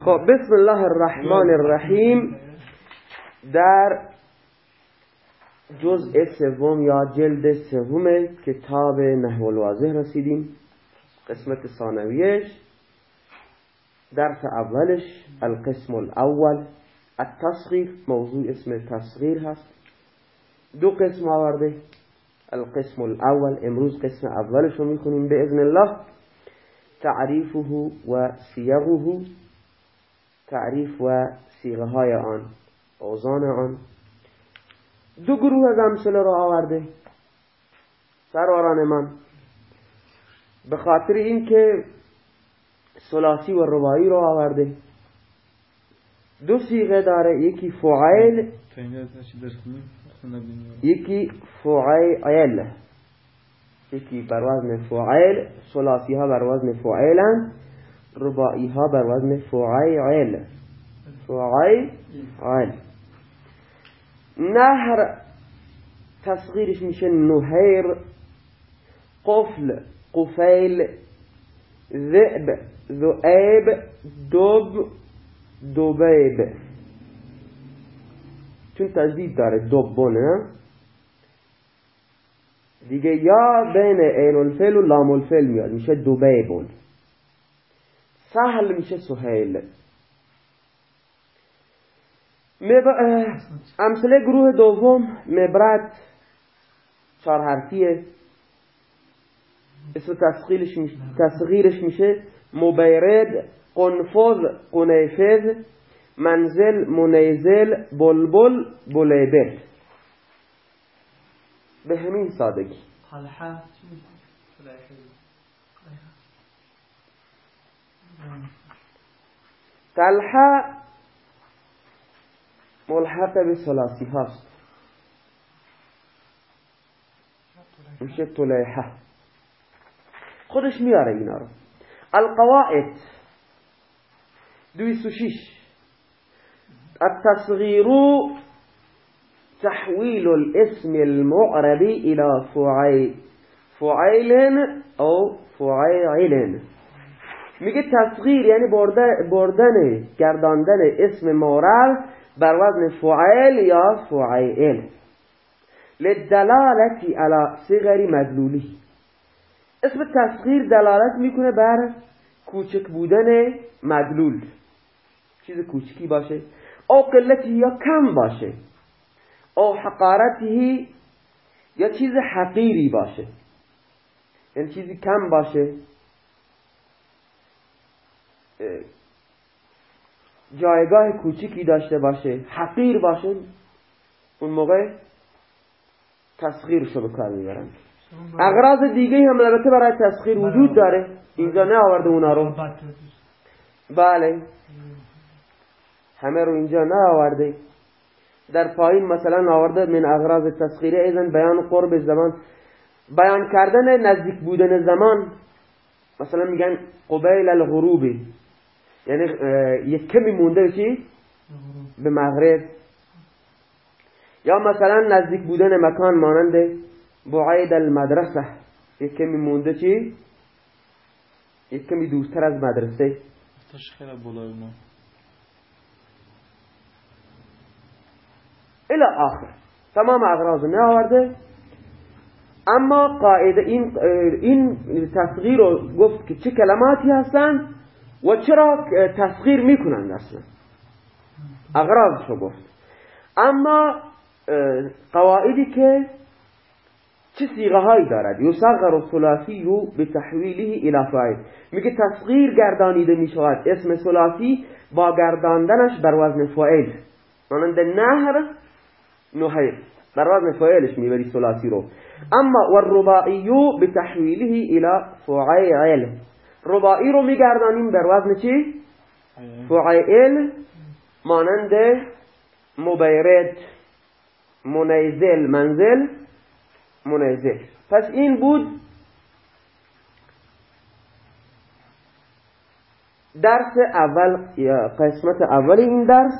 خب بسم الله الرحمن الرحیم. در جزء سوم یا جلد سوم کتاب نحو الواضح رسیدیم. قسمت ثانویش. درس اولش القسم الأول. التصغیر موضوع اسم تصغیر هست. دو قسم آورده. القسم الأول امروز قسم اولش رو میخونیم به اذن الله. تعریفه و سیغه. تعریف و سیغه های آن اوزان آن. دو گروه از امثله را آورده. سروران من. به خاطر اینکه سلاسی و ربایی را آورده. دو سیغه داره یکی فعیل. یکی فعیل. یکی بر وزن فعیل. سلاسی ها بر وزن فعیلن. ربائی ها بر وزن فعیل فعیل نهر تصغیرش میشه نهیر قفل قفیل ذئب ذؤیب دب دبیب چون تجدید داره دبونه دیگه یا بین عین الفل و لام الفل میاد. میشه دبیبون سهل میشه سهیل. امثله گروه دوم مبرد چهار حرفیه اسم تصغیرش میشه مبیرد قنفذ قنیفذ منزل منیزل بلبل بلیبل. به همین سادگی. تلحه ملحق به سلاسی هاست میشه طلیحه خودش میاره اینا رو القواعد دویست و شیش التصغير تحويل الاسم المعرب إلى فعيل فعيل أو فعيل میگه تصغیر یعنی بردن گرداندن اسم معرب بر وزن فعیل یا فعیل. لدلالتی على صغر مدلولی. اسم تصغیر دلالت می‌کنه بر کوچک بودن مدلول. چیز کوچکی باشه. او قلتی یا کم باشه. او حقارتی یا چیز حقیری باشه. یعنی چیزی کم باشه. جایگاه کوچیکی داشته باشه. حقیر باشه اون موقع تسخیرشو به کار می‌برن. اغراض دیگه هم البته برای تسخیر وجود داره. اینجا نه آورده اونا رو. بله. همه رو اینجا نه آورده در پایین مثلا آورده من اغراض تسخیره. ایزن بیان قرب زمان. بیان کردن نزدیک بودن زمان. مثلا میگن قبیل الغروبی یعنی یک کمی مونده چی؟ به مغرب. یا مثلا نزدیک بودن مکان مانند بعید المدرسه. یک کمی مونده چی؟ یک کمی دورتر از مدرسه. الى آخر. تمام اغراض نه آورده اما قاعده این این تصغیر رو گفت که چه کلماتی هستن؟ و چرا تسخیر می‌کنند اصلا؟ اغراضشو گفت. اما قواعدی که چه سیغه هایی دارد یصغر الثلاثی به تحویله الى فاعل. میگه تصغیر گردانیده می‌شود. اسم ثلاثی با گرداندنش بر وزن فاعل. مانند نهر نهیر بر وزن فاعلش می‌بری ثلاثی رو. اما والرباعی به تحویله الى فاعل. رباعی رو میگردانیم بر وزن چی؟ فعیل مانند مبیرد منیزل منزل منیزل پس این بود درس اول قسمت اول این درس